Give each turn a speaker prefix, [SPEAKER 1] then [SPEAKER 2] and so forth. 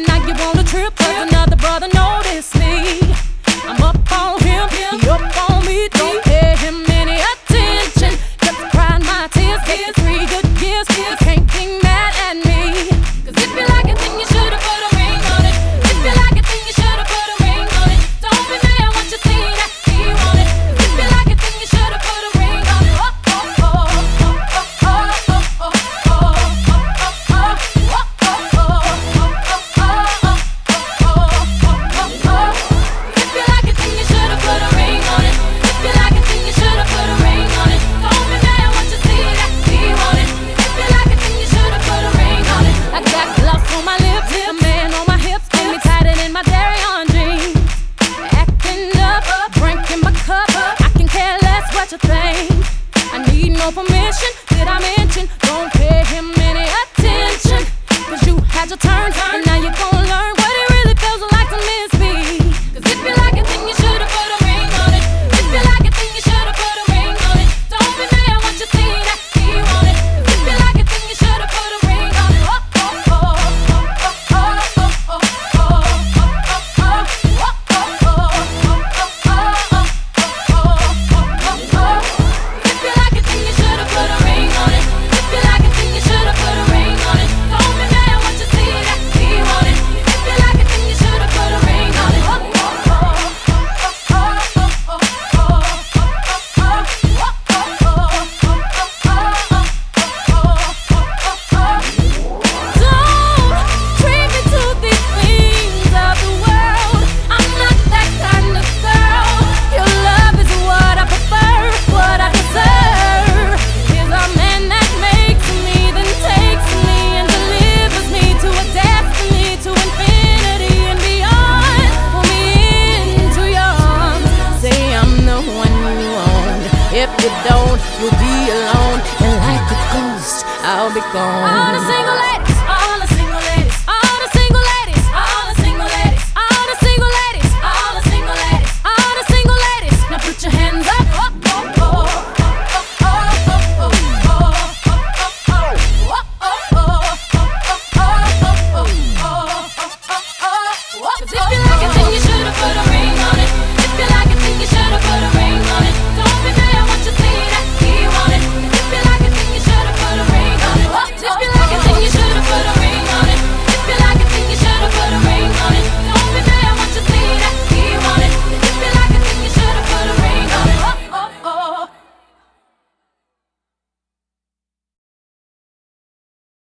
[SPEAKER 1] and now you wanna trip. Cause another brother noticed me. I'm up on him, he up to think. I need no permission. Did I mean? you don't, you'll be alone. And like a ghost, I'll be gone. I'm a single lady.